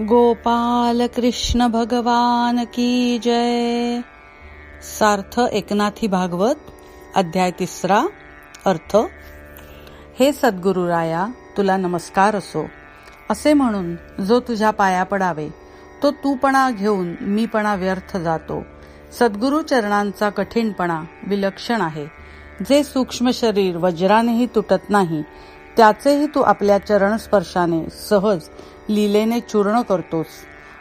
गोपाल कृष्ण भगवान की जय. सार्थ एकनाथी भागवत अध्याय तिसरा अर्थ. हे सद्गुरु राया तुला नमस्कार असो. असे म्हणून जो तुझ्या पाया पडावे तो तूपणा घेऊन मीपणा व्यर्थ जातो. सद्गुरु चरणांचा कठीणपणा विलक्षण आहे. जे सूक्ष्म शरीर वज्रानेही तुटत नाही त्याचेही तू आपल्या चरण स्पर्शाने सहज लीलेने चूर्ण करतोस.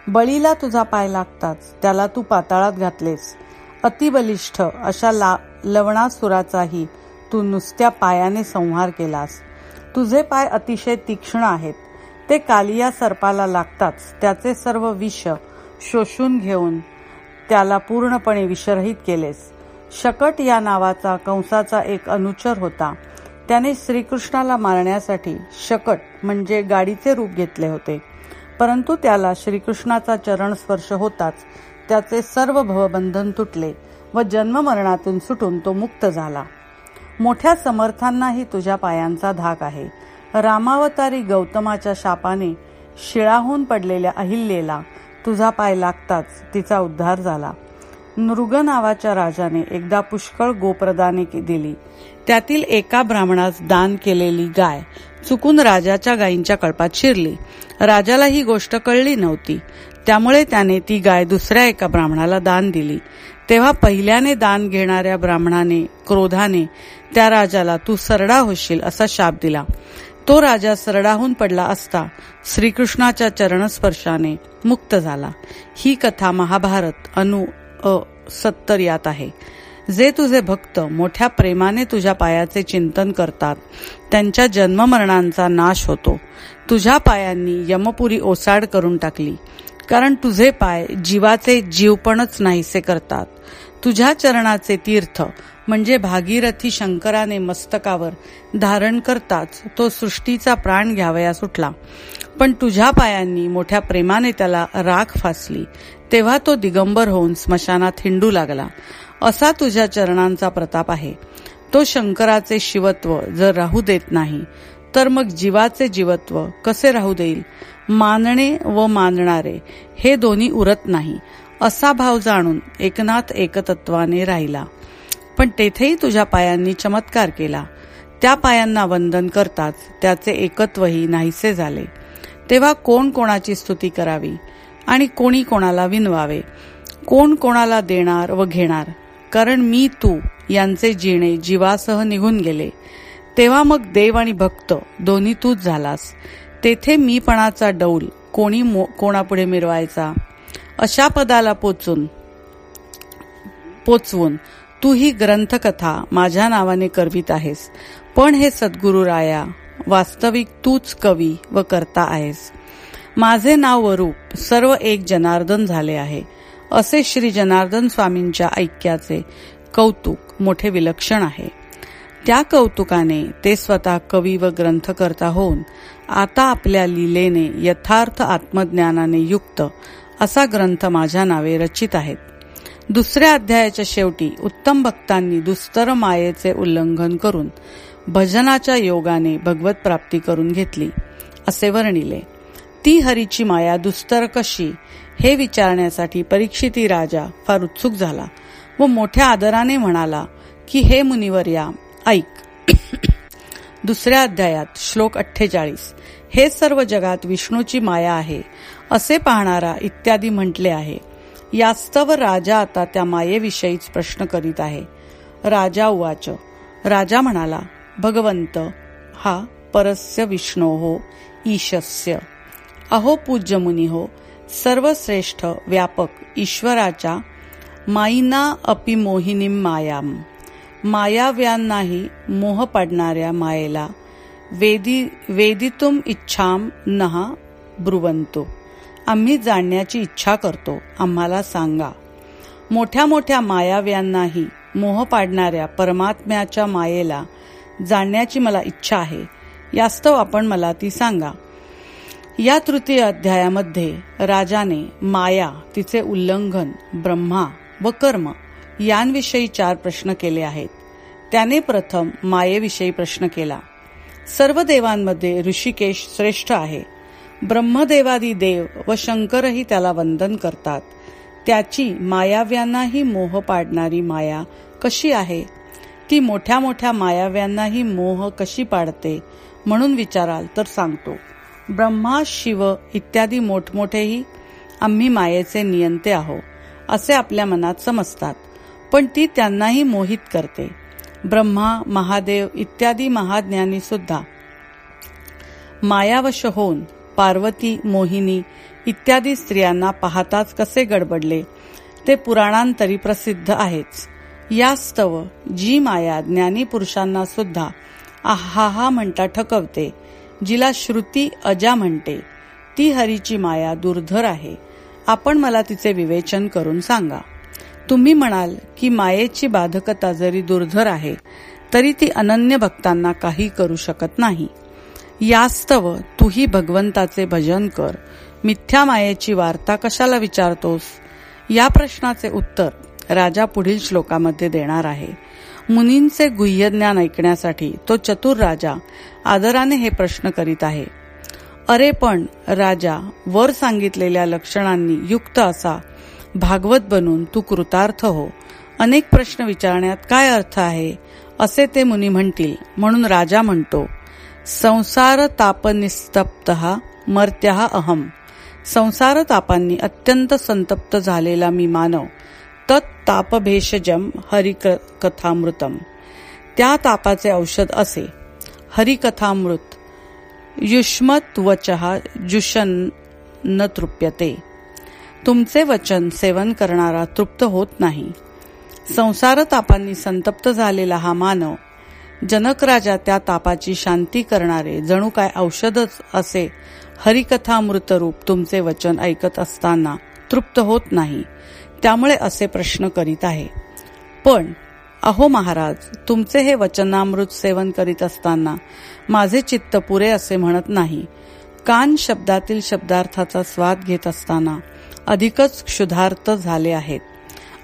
बळीला तुझा पाय लागताच त्याला तू पाताळात घातलेस. अतिबलिष्ठ अशा ला लवणासुराचाही तू नुसत्या पायाने संहार केलास. तुझे पाय अतिशय तीक्ष्ण आहेत. ते कालिया सर्पाला लागताच त्याचे सर्व विष शोषून घेऊन त्याला पूर्णपणे विषरहित केलेस. शकट या नावाचा कंसाचा एक अनुचर होता. त्याने श्रीकृष्णाला मारण्यासाठी शकट म्हणजे गाडीचे रूप घेतले होते. परंतु त्याला श्रीकृष्णाचा चरण स्पर्श होताच त्याचे सर्व भवबंधन तुटले व जन्ममरणातून सुटून तो मुक्त झाला. मोठ्या समर्थांनाही तुझ्या पायांचा धाक आहे. रामावतारी गौतमाच्या शापाने शिळाहून पडलेल्या अहिल्येला तुझा पाय लागताच तिचा उद्धार झाला. नृग नावाच्या राजाने एकदा पुष्कळ गोप्रदाने दिली. त्यातील एका ब्राह्मणास दान केलेली गाय चुकून राजाच्या गायींच्या कळपात शिरली. राजाला ही गोष्ट कळली नव्हती. त्यामुळे त्याने ती गाय दुसऱ्या एका ब्राह्मणाला दान दिली. तेव्हा पहिल्याने दान घेणाऱ्या ब्राह्मणाने क्रोधाने त्या राजाला तू सरडा होशील असा शाप दिला. तो राजा सरडाहून पडला असता श्रीकृष्णाच्या चरणस्पर्शाने मुक्त झाला. ही कथा महाभारत अनु अ सत्तर यात आहे. जे तुझे भक्त मोठ्या प्रेमाने तुझ्या पायाचे चिंतन करतात त्यांच्या जन्ममरणांचा नाश होतो. तुझ्या पायांनी यमपुरी ओसाड करून टाकली कारण तुझे पाय जीवाचे जीवपणच नाहीसे करतात. तुझ्या चरणाचे तीर्थ म्हणजे भागीरथी शंकराने मस्तकावर धारण करताच तो सृष्टीचा प्राण घ्यावया सुटला. पण तुझ्या पायांनी मोठ्या प्रेमाने त्याला राख फासली तेव्हा तो दिगंबर होऊन स्मशानात हिंडू लागला. असा तुझ्या चरणांचा प्रताप आहे. तो शंकराचे शिवत्व जर राहू देत नाही तर मग जीवाचे जीवत्व कसे राहू देईल? मानणे व मानणारे हे दोन्ही उरत नाही असा भाव जाणून एकनाथ एकतत्वाने राहिला. पण तेथेही तुझ्या पायांनी चमत्कार केला. त्या पायांना वंदन करताच त्याचे एकत्वही नाहीसे झाले. तेव्हा कोण कोणाची स्तुती करावी आणि कोणी कोणाला विनवावे? कोण कोणाला देणार व घेणार? कारण मी तू यांचे जिणे जीवासह निघून गेले. तेव्हा मग देव आणि भक्त दोन्ही तूच झालास. तेथे मीपणाचा डौल कोणी कोणापुढे मिरवायचा? अशा पदाला पोचून पोचवून तू ही ग्रंथकथा माझ्या नावाने करवीत आहेस. पण हे सद्गुरु राया वास्तविक तूच कवी व करता आहेस. माझे नाव व रूप सर्व एक जनार्दन झाले आहे. असे श्री जनार्दन स्वामींच्या ऐक्याचे कौतुक मोठे विलक्षण आहे. त्या कौतुकाने ते स्वतः कवी व ग्रंथकर्ता होऊन आता आपल्या लीलेने यथार्थ आत्मज्ञानाने युक्त असा ग्रंथ माझ्या नावे रचित आहेत. दुसऱ्या अध्यायाच्या शेवटी उत्तम भक्तांनी दुस्तर मायेचे उल्लंघन करून भजनाच्या योगाने भगवत प्राप्ती करून घेतली असे वर्णिले. ती हरीची माया दुस्तर कशी हे विचारण्यासाठी परीक्षिती राजा फार उत्सुक झाला व मोठ्या आदराने म्हणाला की हे मुनिवर्या ऐक. दुसऱ्या अध्यायात श्लोक अठ्ठेचाळीस. हे सर्व जगात विष्णूची माया आहे असे पाहणारा इत्यादी म्हटले आहे. यास्तव राजा आता त्या मायेविषयीच प्रश्न करीत आहे. राजा उवाच. राजा म्हणाला भगवंत हा परस्य विष्णो हो ईशस्य. अहो पूज्य मुनी हो सर्वश्रेष्ठ व्यापक ईश्वराच्या माईना अपि मोहिनी मायाम. मायाव्यांनाही मोह पडणाऱ्या मायेला वेदी वेदितुम इच्छाम नहा ब्रुवंतो आम्ही जाणण्याची इच्छा करतो. आम्हाला सांगा. मोठ्या मोठ्या मायाव्यांनाही मोह पाडणाऱ्या परमात्म्याच्या मायेला जाणण्याची मला इच्छा आहे. यास्तव आपण मला ती सांगा. या तृतीय अध्यायामध्ये राजाने माया तिचे उल्लंघन ब्रह्मा व कर्म यांविषयी चार प्रश्न केले आहेत. त्याने प्रथम मायेविषयी प्रश्न केला. सर्व देवांमध्ये ऋषिकेश श्रेष्ठ आहे. ब्रह्मदेवादी देव व शंकरही त्याला वंदन करतात. त्याची मायाव्यांनाही मोह पाडणारी माया कशी आहे? ती मोठ्या मोठ्या मायाव्यांनाही मोह कशी पाडते? म्हणून विचाराल तर सांगतो. ब्रह्मा शिव इत्यादी मोठमोठेही आम्ही मायेचे नियंते आहो असे आपल्या मनात समजतात. पण ती त्यांनाही मोहित करते. ब्रह्मा महादेव इत्यादी महाज्ञानी सुद्धा मायावश होऊन पार्वती मोहिनी इत्यादी स्त्रियांना पाहताच कसे गडबडले ते पुराणांतरी प्रसिद्ध आहेच. यास्तव जी माया ज्ञानी पुरुषांना सुद्धा आहा म्हणता ठकवते जिला श्रुती अजा म्हणते ती हरीची माया दुर्धर आहे. आपण मला तिचे विवेचन करून सांगा. तुम्ही म्हणाल की मायेची बाधकता जरी दुर्धर आहे तरी ती अनन्य भक्तांना काही करू शकत नाही. यास्तव तूही भगवंताचे भजन कर. मिथ्या मायेची वार्ता कशाला विचारतोस? या प्रश्नाचे उत्तर राजा पुढील श्लोकामध्ये देणार आहे. मुनींचे गुह्यज्ञान ऐकण्यासाठी तो चतुर राजा आदराने हे प्रश्न करीत आहे. अरे पण राजा वर सांगितलेल्या लक्षणांनी युक्त असा. भागवत बनून तू कृतार्थ हो. अनेक प्रश्न विचारण्यात काय अर्थ आहे? असे ते मुनी म्हणतील म्हणून राजा म्हणतो संसार तापनिस्तप्त मर्त्या अहम. संसार तापांनी अत्यंत संतप्त झालेला मी मानव. तत्तापभेषजम हरिकथामृतम। त्या तापाचे औषध असे। हरिकथामृत। युष्मत वचहा न तृप्यते। तुमचे वचन सेवन करणारा तृप्त होत नाही। संसार तापांनी संतप्त झालेला हा मानव। जनकराजा त्या तापाची शांती करणारे। जणू काय औषधच असे। हरिकथामृतरूप तुमचे वचन ऐकत असताना तृप्त होत नाही। त्यामुळे असे प्रश्न करीत आहे. पण अहो महाराज तुमचे हे वचनामृत सेवन करीत असताना माझे चित्त पुरे असे म्हणत नाही. कान शब्दातील शब्दार्थाचा स्वाद घेत असताना अधिकच क्षुधार्थ झाले आहेत.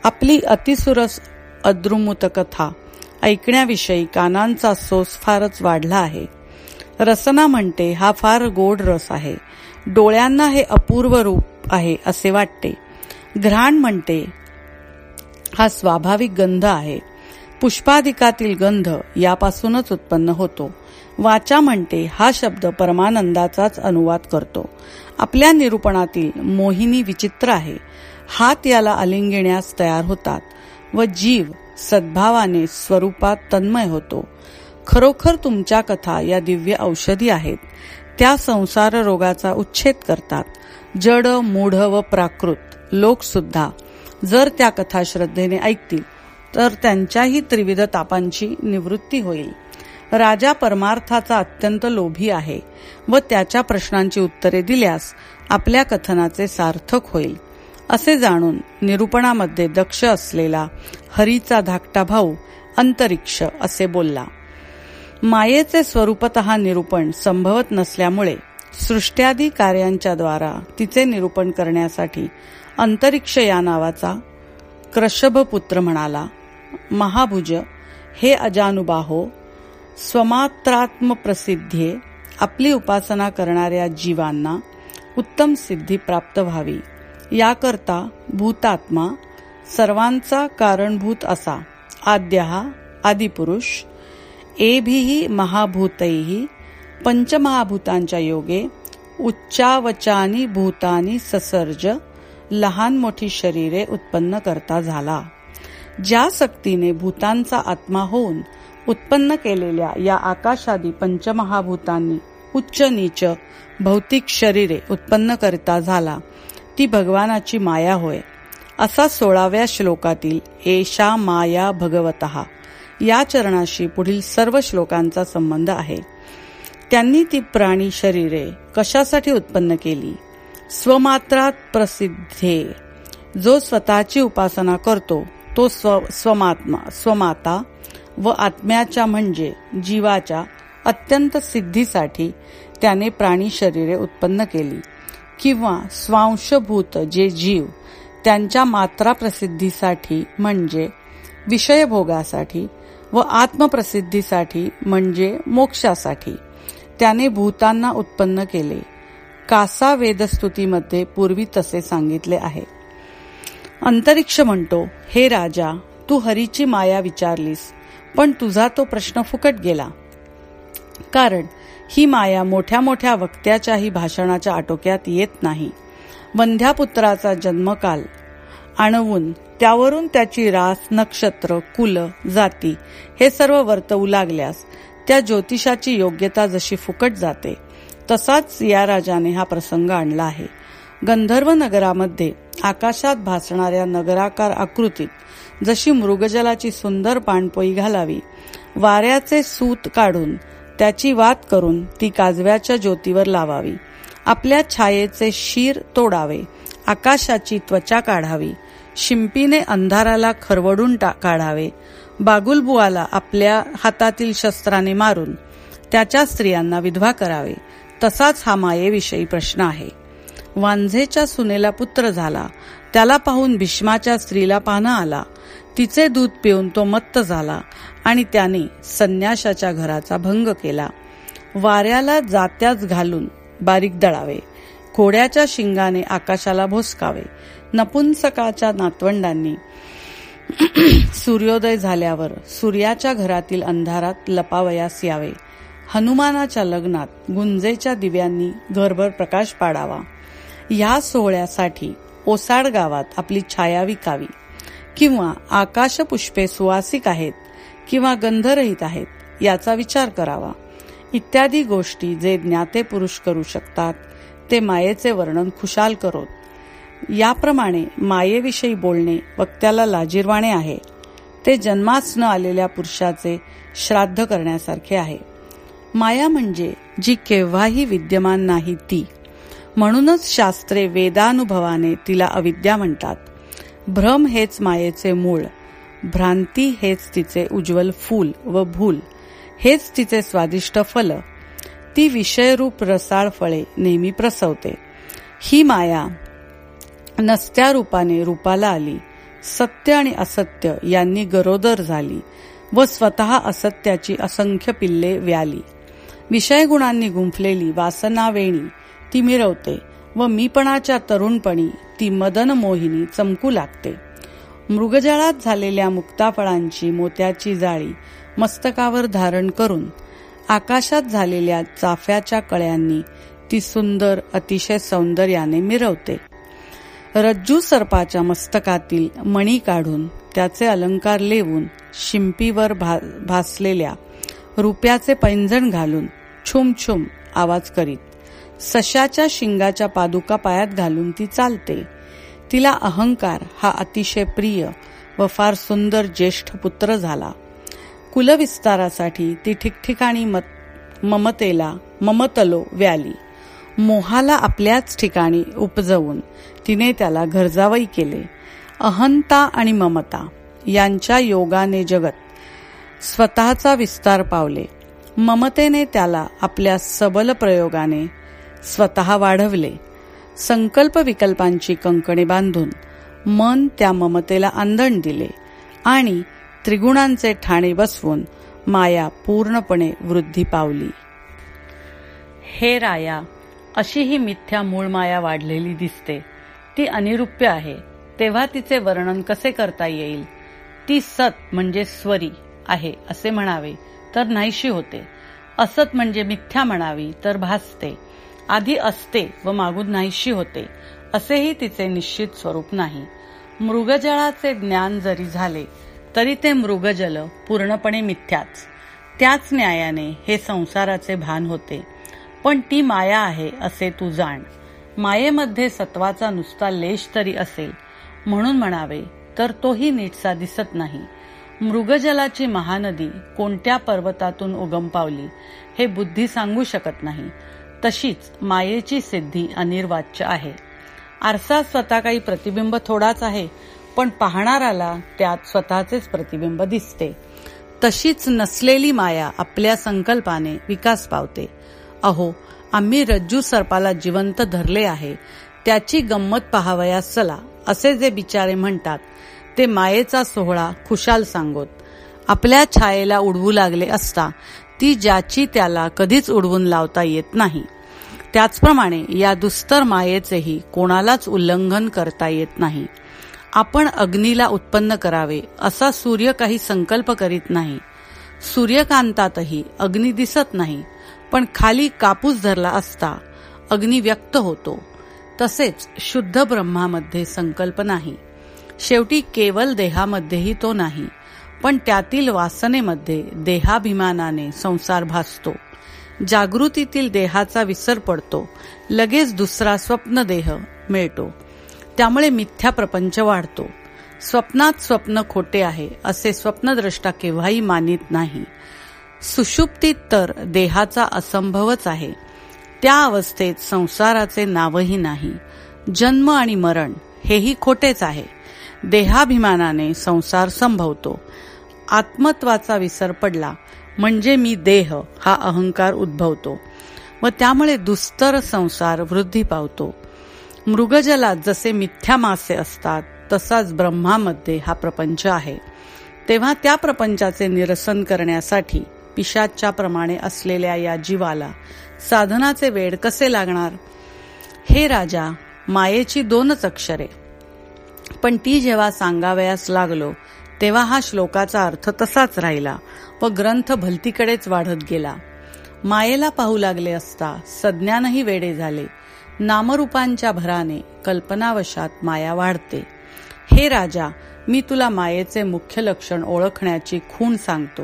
आपली अतिसुरस अद्रुमुत कथा ऐकण्याविषयी कानांचा सोस फारच वाढला आहे. रसना म्हणते हा फार गोड रस आहे. डोळ्यांना हे अपूर्व रूप आहे असे वाटते. घ्राण म्हणते. हा स्वाभाविक गंध आहे. पुष्पाधिकातील गंध यापासूनच उत्पन्न होतो. वाचा म्हणते हा शब्द परमानंदाचाच अनुवाद करतो. आपल्या निरूपणातील मोहिनी विचित्र आहे. हात याला आलिंगिण्यास तयार होतात व जीव सद्भावाने स्वरूपात तन्मय होतो. खरोखर तुमच्या कथा या दिव्य औषधी आहेत. त्या संसार रोगाचा उच्छेद करतात. जड मूढ व प्राकृत लोक सुद्धा जर त्या कथा श्रद्धेने ऐकतील तर त्यांच्याही त्रिविध तापांची निवृत्ती होईल. राजा परमार्थाचा अत्यंत लोभी आहे व त्याच्या प्रश्नांची उत्तरे दिल्यास आपल्या कथनाचे सार्थक होईल. असे जाणून निरूपणामध्ये दक्ष असलेला हरीचा धाकटा भाऊ अंतरिक्ष असे बोलला. मायेचे स्वरूपत निरूपण संभवत नसल्यामुळे सृष्ट्यादी कार्यांच्या द्वारा तिचे निरूपण करण्यासाठी अंतरिक्ष या नावाचा. पुत्र म्हणाला महाभुज हे अजानुबाहो स्वमात्रात्म प्रसिद्धे आपली उपासना करणाऱ्या जीवांना उत्तम सिद्धी प्राप्त व्हावी. याकरता भूतात्मा सर्वांचा कारणभूत असा. आद्या आदिपुरुष एभिही महाभूतैही पंचमहाभूतांच्या योगे उच्चावचानी भूतानी ससर्ज लहान मोठी शरीरे उत्पन्न करता झाला. ज्या सक्तीने भूतांचा आत्मा होऊन उत्पन्न केलेल्या या आकाशादी पंचमहाभूतांनी उच्च नीच भौतिक शरीरे उत्पन्न करता झाला ती भगवानाची माया होय. असा सोळाव्या श्लोकातील एशा माया भगवत या चरणाशी पुढील सर्व श्लोकांचा संबंध आहे. त्यांनी ती प्राणी शरीरे कशासाठी उत्पन्न केली? स्वमात्रात प्रसिद्धे जो स्वतःची उपासना करतो तो स्व स्वमात्मा स्वमाता व आत्म्याच्या म्हणजे जीवाच्या अत्यंत सिद्धीसाठी त्याने प्राणी शरीरे उत्पन्न केली. किंवा स्वांशभूत जे जीव त्यांच्या मात्रा प्रसिद्धीसाठी म्हणजे विषयभोगासाठी व आत्मप्रसिद्धीसाठी म्हणजे मोक्षासाठी त्याने भूतांना उत्पन्न केले. कासा वेदस्तुतीमध्ये पूर्वी तसे सांगितले आहे. अंतरिक्ष म्हणतो हे राजा तू हरीची माया विचारलीस पण तुझा तो प्रश्न फुकट गेला. कारण ही माया मोठ्या मोठ्या वक्त्याच्याही भाषणाच्या आटोक्यात येत नाही. वंध्यापुत्राचा जन्मकाल. आणवून त्यावरून त्याची रास नक्षत्र कुल जाती हे सर्व वर्तवू लागल्यास त्या ज्योतिषाची योग्यता जशी फुकट जाते तसाच या राजाने हा प्रसंग आणला आहे. गंधर्व नगरामध्ये आकाशात भासणाऱ्या नगराकार आकृतीत जशी मृगजलाची सुंदर पाणपोई घालावी वाऱ्याचे सूत काढून त्याची वात करून ती काजव्याच्या ज्योतीवर लावावी आपल्या छायेचे शीर तोडावे आकाशाची त्वचा काढावी शिंपीने अंधाराला खरवडून काढावे बागुलबुवाला आपल्या हातातील शस्त्राने मारून त्याच्या स्त्रियांना विधवा करावे तसाच हा मायेविषयी प्रश्न आहे. वांझेच्या सुनेला पुत्र झाला. त्याला पाहून भीष्माच्या स्त्रीला पाहणं आला. तिचे दूध पिऊन तो मत्त झाला आणि त्याने संन्याशाच्या घराचा भंग केला. वाऱ्याला जात्याच घालून बारीक दळावे. घोड्याच्या शिंगाने आकाशाला भोसकावे. नपुंसकाच्या नातवंडांनी सूर्योदय झाल्यावर सूर्याच्या घरातील अंधारात लपावयास यावे. हनुमानाच्या लग्नात गुंजेच्या दिव्यांनी घरभर प्रकाश पाडावा. या सोहळ्यासाठी ओसाड गावात आपली छाया विकावी. किंवा आकाशपुष्पे सुवासिक आहेत किंवा गंधरहित आहेत याचा विचार करावा. इत्यादी गोष्टी जे ज्ञाते पुरुष करू शकतात ते मायेचे वर्णन खुशाल करोत. याप्रमाणे मायेविषयी बोलणे वक्त्याला लाजीरवाणे आहे. ते जन्मास न आलेल्या पुरुषाचे श्राद्ध करण्यासारखे आहे. माया म्हणजे जी केव्हाही विद्यमान नाही ती. म्हणूनच शास्त्रे वेदानुभवाने तिला अविद्या म्हणतात. भ्रम हेच मायेचे मूळ भ्रांती हेच तिचे उज्ज्वल फूल व भूल हेच तिचे स्वादिष्ट फल. ती विषयरूप रसाळ फळे नेहमी प्रसवते. ही माया नसत्या रूपाने रूपाला आली सत्य आणि असत्य यांनी गरोदर झाली व स्वतः असत्याची असंख्य पिल्ले व्याली. विषय गुणांनी गुंफलेली वासना वेणी ती मिरवते व मीपणाच्या तरुणपणी ती मदन मोहिनी चमकू लागते. मृगजळात झालेल्या मुक्ताफळांची मोत्याची जाळी मस्तकावर धारण करून आकाशात झालेल्या चाफ्याच्या कळ्यांनी ती सुंदर अतिशय सौंदर्याने मिरवते. रज्जू सर्पाच्या मस्तकातील मणी काढून त्याचे अलंकार लेवून शिंपीवर भा भासलेल्या रुप्याचे पैंजण घालून छुम छुम आवाज करीत. सशाच्या शिंगाच्या पादुका पायात घालून ती चालते. तिला अहंकार हा अतिशय प्रिय व फार सुंदर ज्येष्ठ पुत्र झाला. कुलविस्तारासाठी ती ठिकठिकाणी ममतेला ममतलो व्याली. मोहाला आपल्याच ठिकाणी उपजवून तिने त्याला घरजावई केले. अहंता आणि ममता यांच्या योगाने जगत स्वतःचा विस्तार पावले. ममतेने त्याला आपल्या सबल प्रयोगाने स्वतः वाढवले. संकल्प विकल्पांची कंकणे बांधून मन त्या ममतेला आंदण दिले आणि त्रिगुणांचे ठाणे बसवून माया पूर्णपणे वृद्धी पावली. हे राया अशी ही मिथ्या मूळ माया वाढलेली दिसते. ती अनिरुप्य आहे. तेव्हा तिचे वर्णन कसे करता येईल? ती सत म्हणजे स्वरी आहे असे म्हणावे. तर नाहीशी होते. असत म्हणजे मिथ्या म्हणावी तर भासते. आधी असते व मागून नाहीशी होते. असेही तिचे निश्चित स्वरूप नाही. मृगजळाचे ज्ञान जरी झाले तरी ते मृगजल पूर्णपणे मिथ्याच. त्याच न्यायाने हे संसाराचे भान होते. पण ती माया आहे असे तू जाण. मायेमध्ये सत्वाचा नुसता लेश तरी असेल. म्हणून म्हणावे तर तोही नीटसा दिसत नाही. मृगजलाची महानदी कोणत्या पर्वतातून उगम पावली हे बुद्धी सांगू शकत नाही. तशीच मायेची सिद्धी अनिर्वाच्य आहे. आरसा स्वतः काही प्रतिबिंब थोडाच आहे पण पाहणाराला त्यात स्वतःचेच प्रतिबिंब दिसते. तशीच नसलेली माया आपल्या संकल्पाने विकास पावते. अहो आम्ही रज्जू सर्पाला जिवंत धरले आहे. त्याची गंमत पाहावयास चला असे जे बिचारे म्हणतात ते मायेचा सोहळा खुशाल सांगोत. आपल्या छायेला उडवू लागले असता ती ज्याची त्याला कधीच उडवून लावता येत नाही. त्याचप्रमाणे या दुस्तर मायेचेही कोणालाच उल्लंघन करता येत नाही. आपण अग्नीला उत्पन्न करावे असा सूर्य काही संकल्प करीत नाही. सूर्यकांतातही अग्नी दिसत नाही पण खाली कापूस धरला असता अग्नी व्यक्त होतो. तसेच शुद्ध ब्रह्मामध्ये संकल्प नाही. शेवटी केवल देहामध्येही तो नाही पण त्यातील वासनेमध्ये देहाभिमानाने संसार भासतो. जागृतीतील देहाचा विसर पडतो लगेच दुसरा स्वप्न देह मिळतो. त्यामुळे मिथ्या प्रपंच वाढतो. स्वप्नात स्वप्न खोटे आहे असे स्वप्नद्रष्टा केव्हाही मानित नाही. सुषुप्तीत तर देहाचा असंभवच आहे. त्या अवस्थेत संसाराचे नावही नाही. जन्म आणि मरण हेही खोटेच आहे. देहाभिमानाने संसार संभवतो. आत्मत्वाचा विसर पडला म्हणजे मी देह हा अहंकार उद्भवतो व त्यामुळे दुस्तर संसार वृद्धी पावतो. मृगजलात जसे मिथ्या मासे असतात तसाच ब्रह्मामध्ये हा प्रपंच आहे. तेव्हा त्या प्रपंचाचे निरसन करण्यासाठी पिशाच्या प्रमाणे असलेल्या या जीवाला साधनाचे वेड कसे लागणार? हे राजा मायेची दोनच अक्षरे पण ती जेव्हा सांगावयास लागलो तेव्हा हा श्लोकाचा अर्थ तसाच राहिला व ग्रंथ भलतीकडेच वाढत गेला. मायेला पाहू लागले असता सज्ञानही वेडे झाले. नामरूपांच्या भराने कल्पनावशात माया वाढते. हे राजा मी तुला मायेचे मुख्य लक्षण ओळखण्याची खूण सांगतो.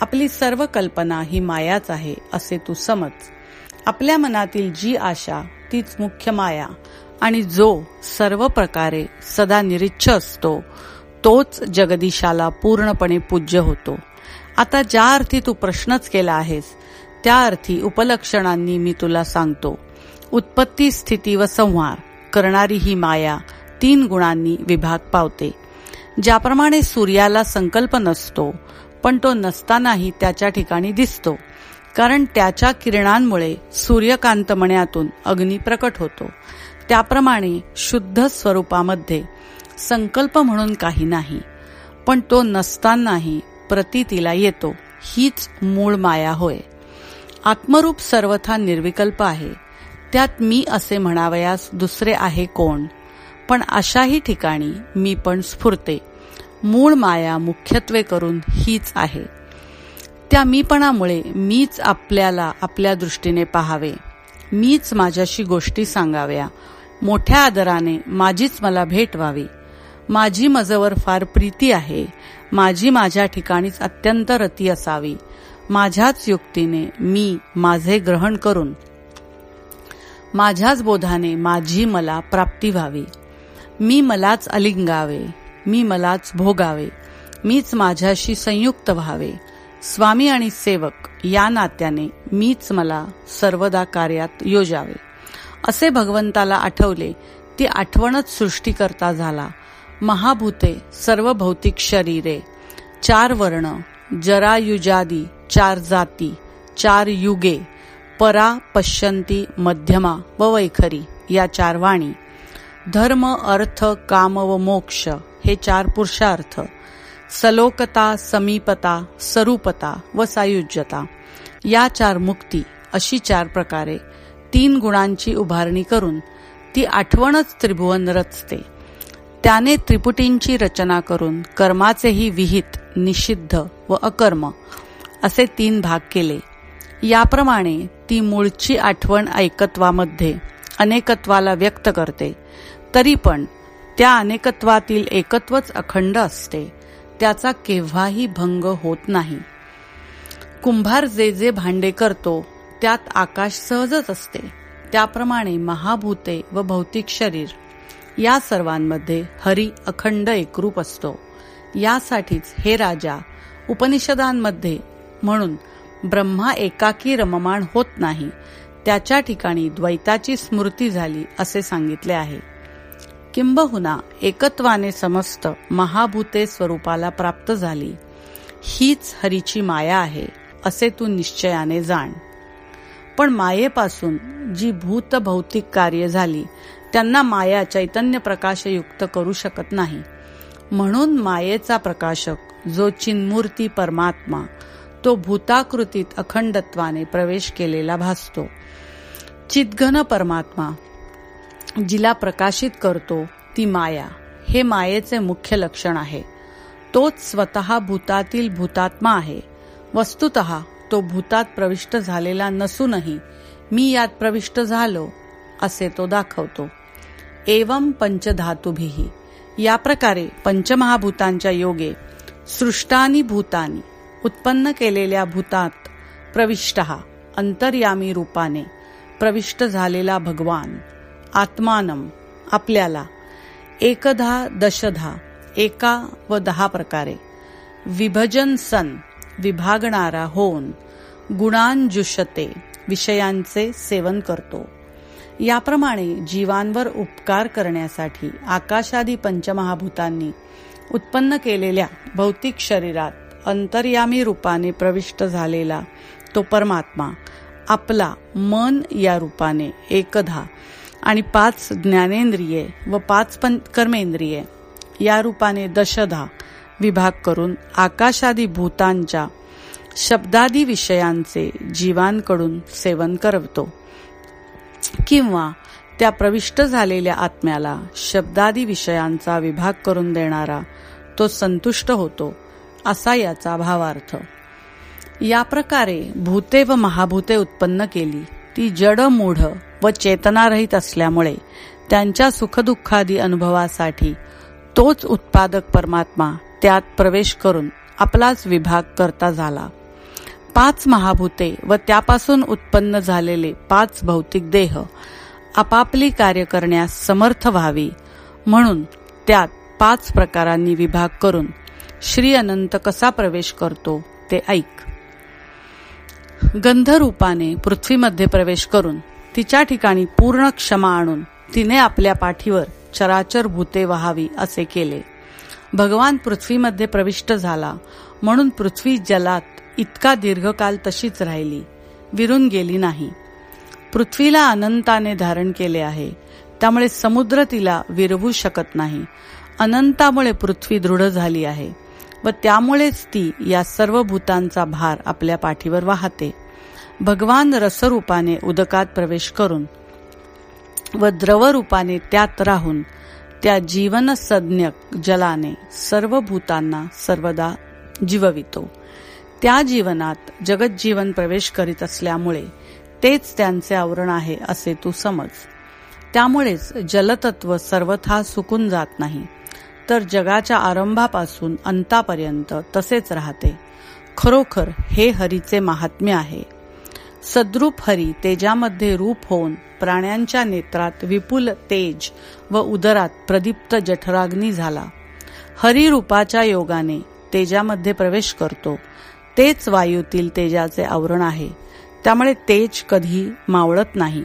आपली सर्व कल्पना ही मायाच आहे असे तू समज. आपल्या मनातील जी आशा तीच मुख्य माया. आणि जो सर्व प्रकारे सदा निरिच्छ असतो तोच जगदीशाला पूर्णपणे पूज्य होतो. आता ज्या अर्थी तू प्रश्नच केला आहेस त्या अर्थी उपलक्षणांनी मी तुला सांगतो. उत्पत्ती स्थिती व संहार करणारी ही माया तीन गुणांनी विभाग पावते. ज्याप्रमाणे सूर्याला संकल्प नसतो पण तो नसतानाही त्याच्या ठिकाणी दिसतो कारण त्याच्या किरणांमुळे सूर्यकांतमण्यातून अग्नी प्रकट होतो. त्याप्रमाणे शुद्ध स्वरूपामध्ये संकल्प म्हणून काही नाही पण तो नसतानाही प्रतीतीला येतो हीच मूळ माया होय. आत्मरूप सर्वथा निर्विकल्प आहे त्यात मी असे म्हणावयास दुसरे आहे कोण पण अशाही ठिकाणी मी पण स्फुरते. मूळ माया मुख्यत्वे करून हीच आहे. त्या मीपणामुळे मीच आपल्याला आपल्या दृष्टीने पाहावे मीच माझ्याशी गोष्टी सांगाव्या मोठ्या आदराने माझीच मला भेट व्हावी. माझी मजवर फार प्रीती आहे. माझी माझ्या ठिकाणीच अत्यंत रती असावी. माझ्याच युक्तीने मी माझे ग्रहण करून माझ्याच बोधाने माझी मला प्राप्ती व्हावी. मी मलाच अलिंगावे मी मलाच भोगावे मीच माझ्याशी संयुक्त व्हावे. स्वामी आणि सेवक या नात्याने मीच मला सर्वदा कार्यात योजावे. असे भगवंताला आठवले ती आठवणच सृष्टीकर्ता झाला. महाभूते सर्व भौतिक शरीरे चार वर्ण जरायुजादी चार जाती चार युगे परा पश्यंती मध्यमा व वैखरी या चार वाणी. धर्म अर्थ काम व मोक्ष हे चार पुरुषार्थ. सलोकता समीपता सरूपता व सायुज्यता. या चार मुक्ती अशी चार प्रकारे तीन गुणांची उभारणी करून ती आठवणच त्रिभुवन रचते. त्याने त्रिपुटींची रचना करून कर्माचेही विहित निषिद्ध व अकर्म असे तीन भाग केले. याप्रमाणे ती मूळची आठवण ऐकत्वामध्ये अनेकत्वाला व्यक्त करते. तरी पण त्या अनेकत्वातील एकत्वच अखंड असते. त्याचा केव्हाही भंग होत नाही. कुंभार जे जे भांडे करतो त्यात आकाश सहजच असते. त्याप्रमाणे महाभूते व भौतिक शरीर या सर्वांमध्ये हरी अखंड एकरूप असतो. यासाठीच हे राजा उपनिषदांमध्ये म्हणून ब्रह्मा एकाकी रममाण होत नाही. त्याच्या ठिकाणी द्वैताची स्मृती झाली असे सांगितले आहे. किंबहुना एकत्वाने समस्त महाभूते स्वरूपाला प्राप्त झाली. हीच हरीची माया आहे असे तू निश्चयाने जाण. पण मायेपासून जी भूत भौतिक कार्य झाली त्यांना माया चैतन्य प्रकाशयुक्त करू शकत नाही. म्हणून मायेचा प्रकाशक जो चिन्मूर्ती परमात्मा तो भूताकृतीत अखंडत्वाने प्रवेश केलेला भासतो. चितघन परमात्मा जिला प्रकाशित करतो ती माया. हे मायेचे मुख्य लक्षण आहे. तोच स्वतः भूतातील भूतात्मा आहे. वस्तुत तो भूतात प्रविष्ट झालेला नसूनही मी यात प्रविष्ट झालो असे तो दाखवतो. एवं पंचधातुभिही या प्रकारे पंचमहाभूतांच्या योगे सृष्टानी भूतानी उत्पन्न केलेल्या भूतात प्रविष्ट अंतर्यामी रूपाने प्रविष्ट झालेला भगवान आत्मानम आपल्याला एकधा दशधा एका व दहा प्रकारे विभजन सन विभागणारा होऊन गुणांजुषते विषयांचे सेवन करतो. याप्रमाणे जीवांवर उपकार करण्यासाठी आकाशादी पंचमहाभूतांनी उत्पन्न केलेल्या भौतिक शरीरात अंतर्यामी रूपाने प्रविष्ट झालेला तो परमात्मा आपला मन या रूपाने एकधा आणि पाच ज्ञानेंद्रिये व पाच कर्मेंद्रिये या रूपाने दशधा विभाग करून आकाशादी भूतांच्या शब्दादी विषयांचे जीवांकडून सेवन करवतो किंवा त्या प्रविष्ट झालेल्या आत्म्याला शब्दादी विषयांचा विभाग करून देणारा तो संतुष्ट होतो असा याचा भावार्थ. या प्रकारे भूते व महाभूते उत्पन्न केली ती जड मूढ व चेतनारहित असल्यामुळे त्यांच्या सुखदुःखादी अनुभवासाठी तोच उत्पादक परमात्मा त्यात प्रवेश करून आपलाच विभाग करता झाला. पाच महाभूते व त्यापासून उत्पन्न झालेले पाच भौतिक देह आपापली कार्य करण्यास समर्थ व्हावी म्हणून त्यात पाच प्रकारांनी विभाग करून श्री अनंत कसा प्रवेश करतो ते ऐक. गंधरूपाने पृथ्वीमध्ये प्रवेश करून तिच्या ठिकाणी पूर्ण क्षमा आणून तिने आपल्या पाठीवर चराचर भूते व्हावी असे केले. भगवान पृथ्वीमध्ये प्रविष्ट झाला. म्हणून पृथ्वी जलात इतका दीर्घकाल तशीच राहिली. विरून गेली नाही. पृथ्वीला अनंताने धारण केले आहे. त्यामुळे समुद्र तिला विरवू शकत नाही. अनंतामुळे पृथ्वी दृढ झाली आहे व त्यामुळेच ती या सर्व भूतांचा भार आपल्या पाठीवर वाहते. भगवान रसरूपाने उदकात प्रवेश करून व द्रवरूपाने त्यात राहून त्या जीवनसज्ञ जलाने सर्व भूतांना सर्वदा जीववितो. त्या जीवनात जगज्जीवन प्रवेश करीत असल्यामुळे तेच त्यांचे आवरण आहे असे तू समज. त्यामुळेच जलतत्व सर्वथा सुकून जात नाही. तर जगाच्या आरंभापासून अंतापर्यंत तसेच राहते. खरोखर हे हरीचे महात्म्य आहे. सद्रूप हरी तेजामध्ये रूप होऊन प्राण्यांच्या नेत्रात विपुल तेज व उदरात प्रदीप्त जठराग्नी झाला. हरिरूपाच्या योगाने तेजामध्ये प्रवेश करतो. तेच वायूतील तेजाचे आवरण आहे. त्यामुळे तेज कधी मावळत नाही.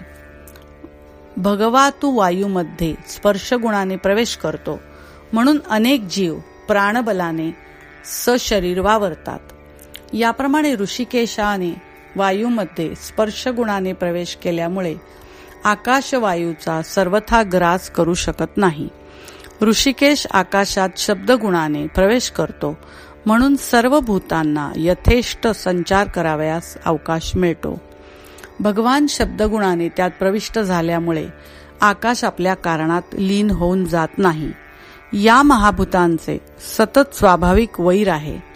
भगवा तू वायूमध्ये स्पर्शगुणाने प्रवेश करतो. म्हणून अनेक जीव प्राणबलाने सशरीर वावरतात. याप्रमाणे ऋषिकेशाने वायूमध्ये स्पर्शगुणाने प्रवेश केल्यामुळे आकाशवायूचा सर्वथा ग्रास करू शकत नाही. ऋषिकेश आकाशात शब्दगुणाने प्रवेश करतो म्हणून सर्व भूतांना यथेष्ट संचार करावयास अवकाश मिळतो. भगवान शब्दगुणाने त्यात प्रविष्ट झाल्यामुळे आकाश आपल्या कारणात लीन होऊन जात नाही. या महाभूतांचे सतत स्वाभाविक वैर आहे.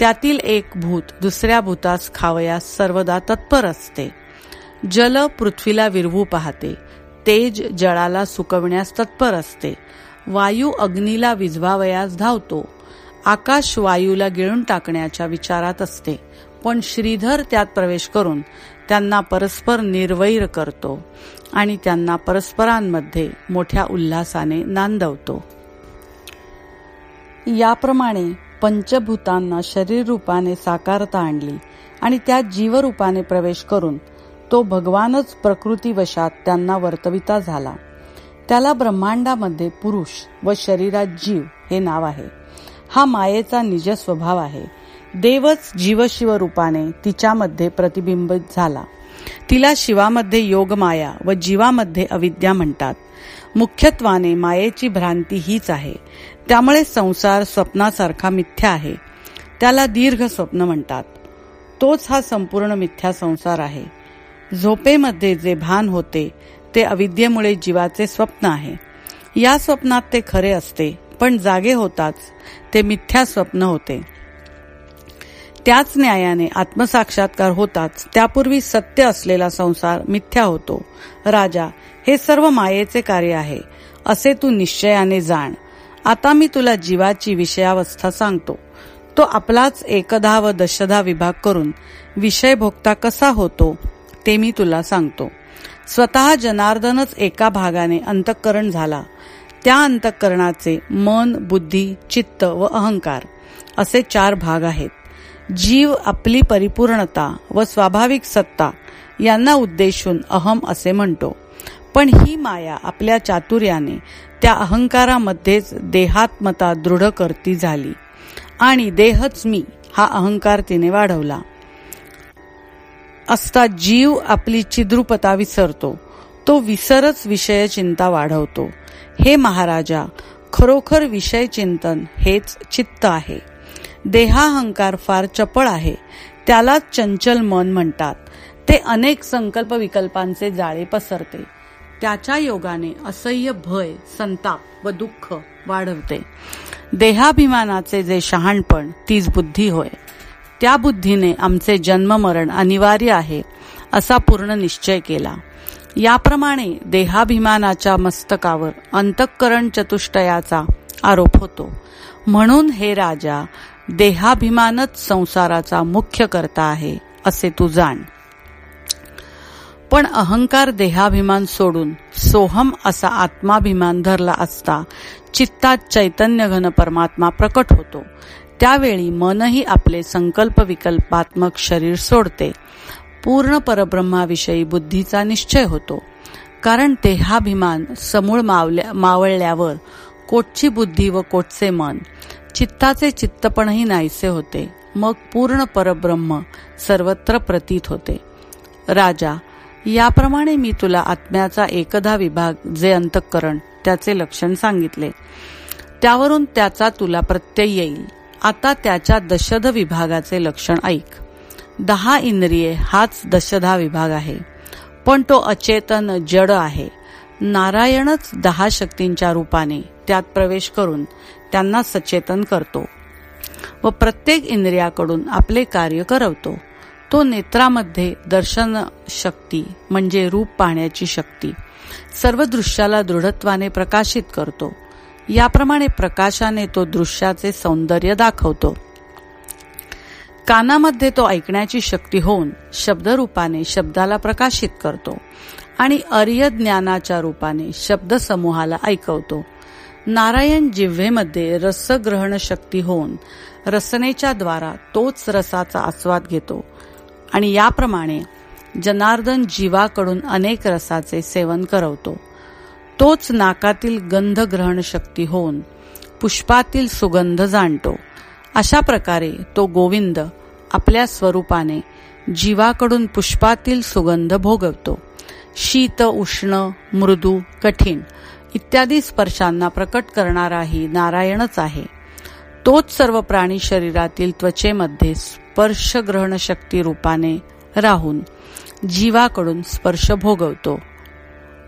त्यातील एक भूत दुसऱ्या भूतास खावयास सर्वदा तत्पर असते. जल पृथ्वीला विरवू पाहते. तेज जळाला सुकवण्यास तत्पर असते. वायू अग्नीला विझवावयास धावतो. आकाश वायूला गिळून टाकण्याच्या विचारात असते. पण श्रीधर त्यात प्रवेश करून त्यांना परस्पर निर्वैर करतो आणि त्यांना परस्परांमध्ये मोठ्या उल्हासाने नांदवतो. याप्रमाणे पंचभूतांना शरीर रूपाने साकारता आणली आणि त्यात जीवरूपाने प्रवेश करून तो भगवानच प्रकृतीवशात त्यांना वर्तविता झाला. त्याला ब्रह्मांडामध्ये पुरुष व शरीरात जीव हे नाव आहे. हा मायेचा निज स्वभाव आहे. देवच जीवशिव रूपाने तिच्यामध्ये प्रतिबिंबित झाला. तिला शिवामध्ये योगमाया व जीवामध्ये अविद्या म्हणतात. मुख्यत्वाने मायेची भ्रांती हीच आहे. त्यामुळे संसार स्वप्नासारखा मिथ्या आहे. त्याला दीर्घ स्वप्न म्हणतात. तोच हा संपूर्ण मिथ्या संसार आहे. झोपेमध्ये जे भान होते ते अविद्येमुळे जीवाचे स्वप्न आहे. या स्वप्नात ते खरे असते पण जागे होताच ते मिथ्या स्वप्न होते. त्याच न्यायाने आत्मसाक्षात्कार होताच त्यापूर्वी सत्य असलेला संसार मिथ्या होतो. राजा हे सर्व मायेचे कार्य आहे असे तू निश्चयाने जाण. आता मी तुला जीवाची विषयावस्था सांगतो. तो आपलाच एकधा व दशधा विभाग करून विषय भोगता कसा होतो ते मी तुला सांगतो. स्वतः जनार्दनच एका भागाने अंतःकरण झाला. त्या अंतःकरणाचे मन बुद्धी चित्त व अहंकार असे चार भाग आहेत. जीव आपली परिपूर्णता व स्वाभाविक सत्ता यांना उद्देशून अहम असे म्हणतो. पण ही माया आपल्या चातुर्याने त्या अहंकारामध्येच देहात्मता दृढ करती झाली. आणि देहच मी हा अहंकार तिने वाढवला. असता जीव आपली चिद्रुपता विसरतो तो विसरच विषय चिंता वाढवतो. हे महाराजा खरोखर विषय चिंतन हेच चित्त आहे. देहाहंकार फार चपळ आहे त्यालाच चंचल मन म्हणतात. ते अनेक संकल्प विकल्पांचे जाळे पसरते. त्याच्या योगाने असह्य भय संताप व दुःख वाढवते. देहाभिमानाचे जे शहाणपण तीच बुद्धी होय. त्या बुद्धीने आमचे जन्म मरण अनिवार्य आहे असा पूर्ण निश्चय केला. याप्रमाणे देहाभिमानाच्या मस्तकावर अंतःकरण चतुष्टयाचा आरोप होतो. म्हणून हे राजा देहाभिमानच संसाराचा मुख्य करता आहे असे तू जाण. पण अहंकार देहाभिमान सोडून सोहम असा आत्माभिमान धरला असता चित्तात चैतन्य घन परमात्मा प्रकट होतो. त्यावेळी मनही आपले संकल्प विकल्पात्मक शरीर सोडते. पूर्ण परब्रह्माविषयी बुद्धीचा निश्चय होतो. कारण देहाभिमान समूळ मावल्या मावळल्यावर कोटची बुद्धी व कोटचे मन? चित्ताचे चित्तपणही नाहीसे होते. मग पूर्ण परब्रह्म सर्वत्र प्रतीत होते. राजा याप्रमाणे मी तुला आत्म्याचा एकदा विभाग जे अंतःकरण त्याचे लक्षण सांगितले. त्यावरून त्याचा तुला प्रत्यय येईल. आता त्याच्या दशध विभागाचे लक्षण ऐक. दहा इंद्रिये हाच दशधा विभाग आहे. पण तो अचेतन जड आहे. नारायणच दहा शक्तींच्या रूपाने त्यात प्रवेश करून त्यांना सचेतन करतो व प्रत्येक इंद्रियाकडून आपले कार्य करवतो. तो नेत्रामध्ये दर्शन शक्ती म्हणजे रूप पाहण्याची शक्ती सर्व दृश्याला दृढत्वाने प्रकाशित करतो. याप्रमाणे प्रकाशाने तो दृश्याचे सौंदर्य दाखवतो. कानामध्ये तो ऐकण्याची शक्ती होऊन शब्दरूपाने शब्दाला प्रकाशित करतो आणि अर्य ज्ञानाच्या रूपाने शब्द समूहाला ऐकवतो. नारायण जिव्हेमध्ये रसग्रहण शक्ती होऊन रसनेच्या द्वारा तोच रसाचा आस्वाद घेतो. आणि याप्रमाणे जनार्दन जीवाकडून अनेक रसाचे सेवन करवतो. तोच नाकातील गंध ग्रहण शक्ती होऊन पुष्पातील सुगंध जाणतो. अशा प्रकारे तो गोविंद आपल्या स्वरूपाने जीवाकडून पुष्पातील सुगंध भोगवतो. शीत उष्ण मृदू कठीण इत्यादी स्पर्शांना प्रकट करणाराही नारायणच आहे. तोच सर्व प्राणी शरीरातील त्वचेमध्ये स्पर्श ग्रहण शक्ती रूपाने राहून जीवाकडून स्पर्श भोगवतो.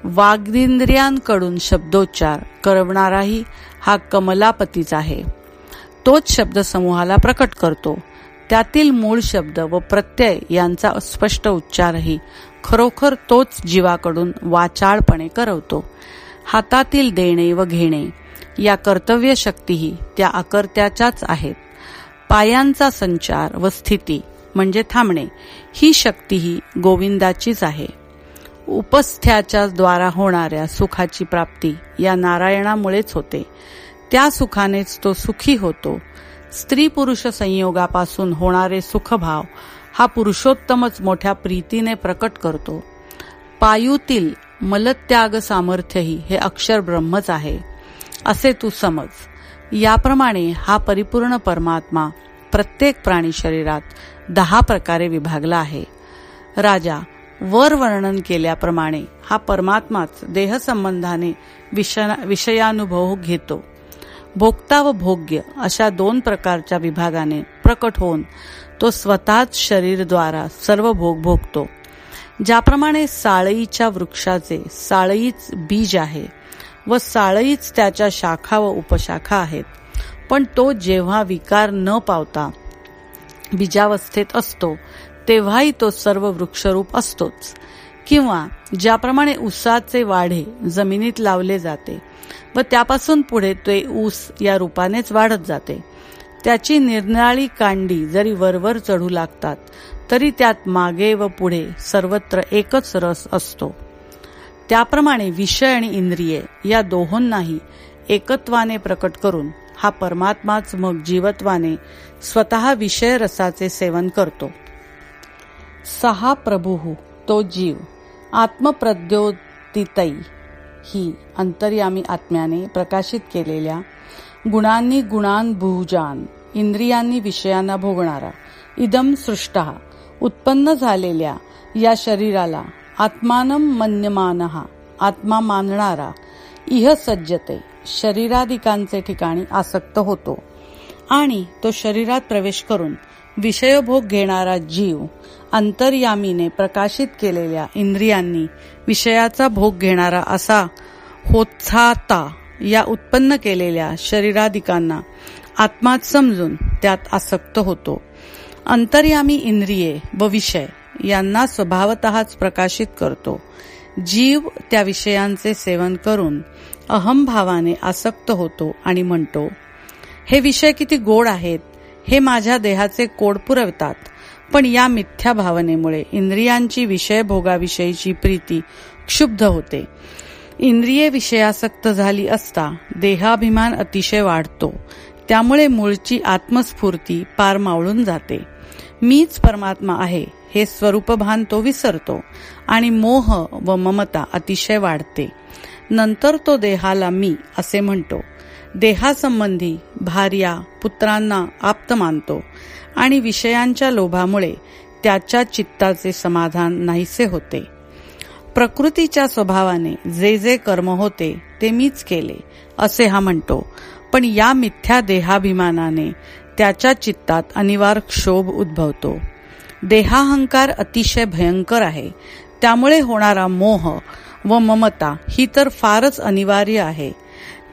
वाग्दिंद्रियांकडून शब्दोच्चार करवणाराही हा कमलापतीच आहे. तोच शब्द समूहाला प्रकट करतो. त्यातील मूळ शब्द व प्रत्यय यांचा स्पष्ट उच्चारही खरोखर तोच जीवाकडून वाचाळपणे करवतो. हातातील देणे व घेणे या कर्तव्य शक्तीही त्या अकर्त्याच्याच आहेत. पायांचा संचार व स्थिती म्हणजे थांबणे ही शक्तीही गोविंदाचीच आहे. उपस्थ्याच्या द्वारा होणाऱ्या सुखाची प्राप्ती या नारायणामुळेच होते. त्या सुखानेच तो सुखी होतो. स्त्री पुरुष संयोगापासून होणारे सुखभाव हा पुरुषोत्तमच मोठ्या प्रीतीने प्रकट करतो. पायूतील मलत्याग सामर्थ्यही हे अक्षर ब्रह्मच आहे. असे तू समज. याप्रमाणे हा परिपूर्ण परमात्मा प्रत्येक प्राणी शरीरात दहा प्रकारे विभागला आहे. राजा वर वर्णन केल्याप्रमाणे हा परमात्माच देहसंबंधाने विषयानुभव घेतो. भोक्ता व भोग्य अशा दोन प्रकारच्या विभागाने प्रकट होऊन तो स्वतःच शरीरद्वारा सर्व भोग भोगतो. ज्याप्रमाणे साळईच्या वृक्षाचे साळईच बीज आहे व साळईच त्याच्या शाखा व उपशाखा आहेत. पण तो जेव्हा विकार न पावता बीजावस्थेत असतो तेव्हाही तो सर्व वृक्षरूप असतोच. किंवा ज्याप्रमाणे ऊसाचे वाढे जमिनीत लावले जाते व त्यापासून पुढे ते ऊस या रूपानेच वाढत जाते. त्याची निरनिराळी कांडी जरी वरवर चढू लागतात तरी त्यात मागे व पुढे सर्वत्र एकच रस असतो. त्याप्रमाणे विषय आणि इंद्रिये या दोहोंनाही एकत्वाने प्रकट करून हा परमात्माच मग जीवत्वाने स्वतः विषय रसाचे सेवन करतो. सहा प्रभू तो जीव आत्मप्रद्योतितई ही अंतर्यामी आत्म्याने प्रकाशित केलेल्या गुणांनी भुजान इंद्रियांनी विषयांना भोगणारा इदम सृष्ट उत्पन्न झालेल्या या शरीराला आत्मानम मन्यमान आत्मा मानणारा इह सज्जते शरीराधिकांचे ठिकाणी आसक्त होतो. आणि तो शरीरात प्रवेश करून विषयभोग घेणारा जीव अंतर्यामीने प्रकाशित केलेल्या इंद्रियांनी विषयाचा भोग घेणारा असा होत्साता या उत्पन्न केलेल्या शरीराधिकांना आत्मात समजून त्यात आसक्त होतो. अंतर्यामी इंद्रिये व विषय यांना स्वभावतःच प्रकाशित करतो. जीव त्या विषयांचे सेवन करून अहमभावाने आसक्त होतो आणि म्हणतो हे विषय किती गोड आहेत. हे माझ्या देहाचे कोड पुरवतात. पण या मिथ्या भावनेमुळे इंद्रियांची विषय भोगाविषयीची प्रीती क्षुब्ध होते. इंद्रिये विषयासक्त झाली असता देहाभिमान अतिशय वाढतो. त्यामुळे मूळची आत्मस्फूर्ती पार मावळून जाते. मीच परमात्मा आहे. हे स्वरूपभान तो विसरतो आणि मोह व ममता अतिशय वाढते. नंतर तो देहाला मी असे म्हणतो. देहासंबंधी भार्या पुत्रांना आप्त मानतो आणि विषयांच्या लोभामुळे त्याच्या चित्ताचे समाधान नाहीसे होते. प्रकृतीच्या स्वभावाने जे जे कर्म होते ते मीच केले असे हा म्हणतो. पण या मिथ्या देहाभिमानाने त्याच्या चित्तात अनिवार्य क्षोभ उद्भवतो. देहाहंकार अतिशय भयंकर आहे. त्यामुळे होणारा मोह व ममता ही तर फारच अनिवार्य आहे.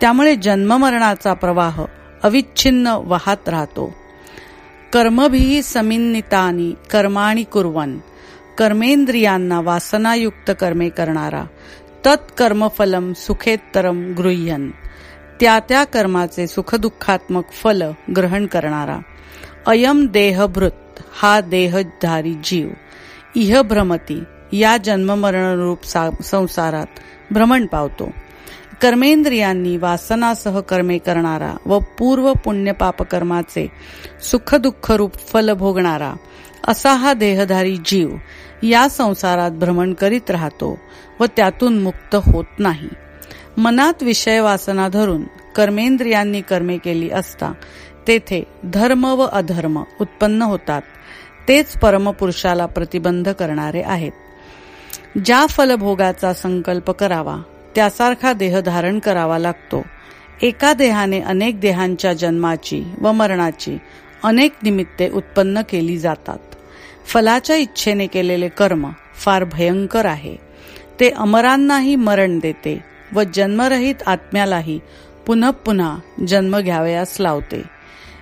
त्यामुळे जन्ममरणाचा प्रवाह अविच्छिन्न वाहत राहतो. कर्मभी समिन्नितानी कर्माणी कुर्वन. कर्मेंद्रियांना वासनायुक्त कर्मे करणारा तत्कर्मफलम सुखेत्तरम गृह्यन. त्या त्या कर्माचे सुखदुःखात्मक फल ग्रहण करणारा. अयम देहभृत. हा देहधारी जीव. इह भ्रमती या जन्ममरणरूप संसारात भ्रमण पावतो. कर्मेंद्रियांनी वासनासह कर्मे करणारा व पूर्व पुण्य पापकर्माचे सुखदुःख रूप फल भोगणारा असा हा देहधारी जीव या संसारात भ्रमण करीत राहतो व त्यातून मुक्त होत नाही. मनात विषय वासना धरून कर्मेंद्रियांनी कर्मे केली असता तेथे धर्म व अधर्म उत्पन्न होतात. तेच परमपुरुषाला प्रतिबंध करणारे आहेत. ज्या फलभोगाचा संकल्प करावा त्यासारखा देह धारण करावा लागतो. एका देहाने अनेक देहांच्या जन्माची व मरणाची अनेक निमित्ते उत्पन्न केली जातात. फलाच्या इच्छेने केलेले कर्म फार भयंकर आहे. ते अमरांनाही मरण देते व जन्मरहित आत्म्यालाही पुन्हा पुन्हा जन्म घ्यावयास लावते.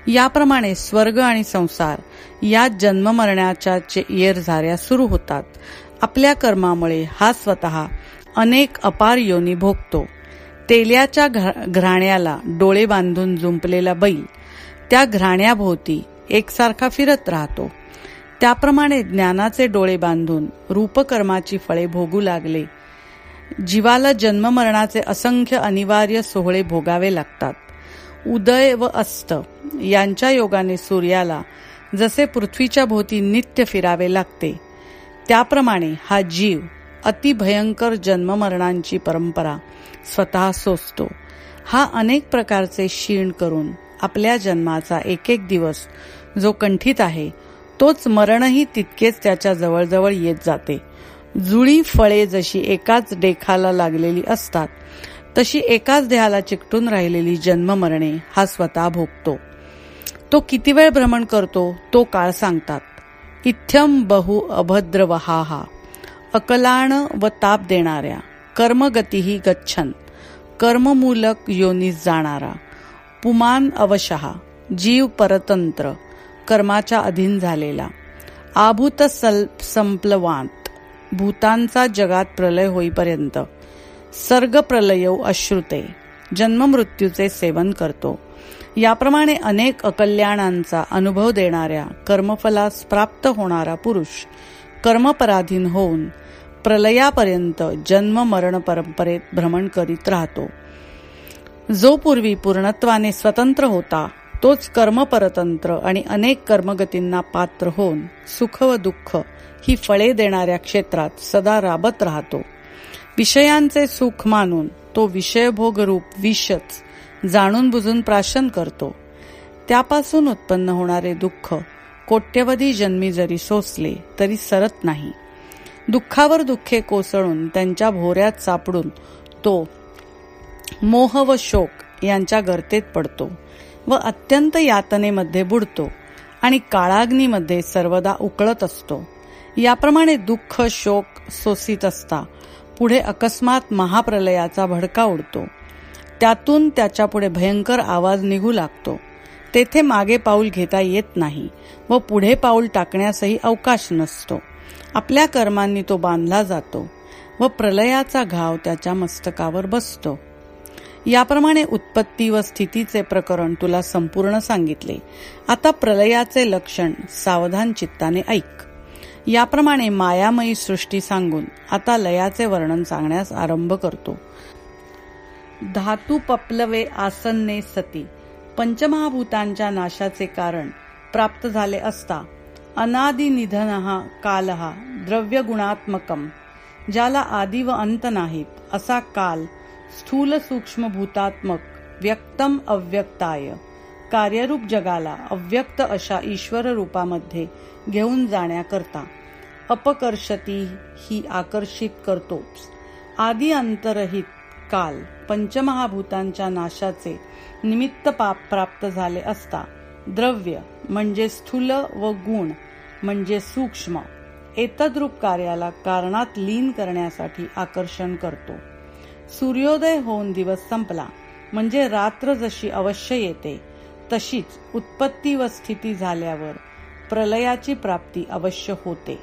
याप्रमाणे स्वर्ग आणि संसार या जन्म मरण्याच्या येरझाऱ्या सुरू होतात. आपल्या कर्मामुळे हा स्वतः अनेक अपार योनी भोगतो. तेल्याच्या घराण्याला डोळे बांधून जुंपलेला बैल त्या घराण्याभोवती एकसारखा फिरत राहतो. त्याप्रमाणे ज्ञानाचे डोळे बांधून रूपकर्माची फळे भोगू लागले. जीवाला जन्ममरणाचे असंख्य अनिवार्य सोहळे भोगावे लागतात. उदय व अस्त यांच्या योगाने सूर्याला जसे पृथ्वीच्या भोवती नित्य फिरावे लागते त्याप्रमाणे हा जीव अतिभयंकर जन्ममरणांची परंपरा स्वतः सोसतो. हा अनेक प्रकारचे क्षीण करून आपल्या जन्माचा एक एक दिवस जो कंठित आहे तोच मरणही तितकेच त्याच्या जवळजवळ येत जाते. जुळी फळे जशी एकाच डेखाला लागलेली असतात तशी एकाच देहाला चिकटून राहिलेली जन्ममरणे हा स्वतः भोगतो. तो किती वेळ भ्रमण करतो तो काळ सांगतात. इथ्यम बहु अभद्र वहाहा अकलाण व ताप देणाऱ्या. कर्मगतीही गच्छन. कर्ममूलक योनीस जाणारा. पुमान अवशहा. जीव परतंत्र. कर्माच्या अधीन झालेला. आभूत संप्लवांत. भूतांचा जगात प्रलय होईपर्यंत. सर्ग प्रलय अश्रुते. जन्ममृत्यूचे सेवन करतो. याप्रमाणे अनेक अकल्याणांचा अनुभव देणाऱ्या कर्मफलास प्राप्त होणारा पुरुष कर्मपराधीन होऊन प्रलयापर्यंत जन्म मरण परंपरेत भ्रमण करीत राहतो. जो पूर्वी पूर्णत्वाने स्वतंत्र होता तोच कर्मपरतंत्र आणि अनेक कर्मगतींना पात्र होऊन सुख व दुःख ही फळे देणाऱ्या क्षेत्रात सदा राबत राहतो. विषयांचे सुख मानून तो विषयभोगरूप विषच जाणून बुजून प्राशन करतो. त्यापासून उत्पन्न होणारे दुःख कोट्यवधी जन्मी जरी सोसले तरी सरत नाही. दुःखावर दुःखे कोसळून त्यांच्या भोऱ्यात सापडून तो मोह व शोक यांच्या गर्तेत पडतो व अत्यंत यातनेमध्ये बुडतो आणि काळाग्नीमध्ये सर्वदा उकळत असतो. याप्रमाणे दुःख शोक सोसित असता. पुढे अकस्मात महाप्रलयाचा भडका उडतो. त्यातून त्याच्या पुढे भयंकर आवाज निघू लागतो. तेथे मागे पाऊल घेता येत नाही व पुढे पाऊल टाकण्यासही अवकाश नसतो. आपल्या कर्मांनी तो बांधला जातो व प्रलयाचा घाव त्याच्या मस्तकावर बसतो. याप्रमाणे उत्पत्ती व स्थितीचे प्रकरण तुला संपूर्ण सांगितले. आता प्रलयाचे लक्षण सावधान चित्ताने ऐक. याप्रमाणे मायामयी सृष्टी सांगून आता लयाचे वर्णन सांगण्यास आरंभ करतो. धातू पपलवे आसन्ने सती. पंचमहाभूतांच्या नाशाचे कारण प्राप्त झाले असता अनादि निधन हा काल हा द्रव्य गुणात्मकम ज्याला आदि व अंत नाहीत असा काल स्थूल सूक्ष्म भूतात्मक व्यक्तम अव्यक्ताय. कार्यरूप जगाला अव्यक्त अशा ईश्वर रूपामध्ये घेऊन जाण्याकरता अपकर्षती ही आकर्षित करतोच. आदी अंतरहित काल पंचमहाभूतांच्या नाशाचे निमित्त पाप प्राप्त झाले असता द्रव्य म्हणजे स्थूल व गुण म्हणजे सूक्ष्म एतद्रूप कार्याला कारणात लीन करण्यासाठी आकर्षण करतो. सूर्योदय होऊन दिवस संपला म्हणजे रात्र जशी अवश्य येते तशीच उत्पत्ती व स्थिती झाल्यावर प्रलयाची प्राप्ती अवश्य होते.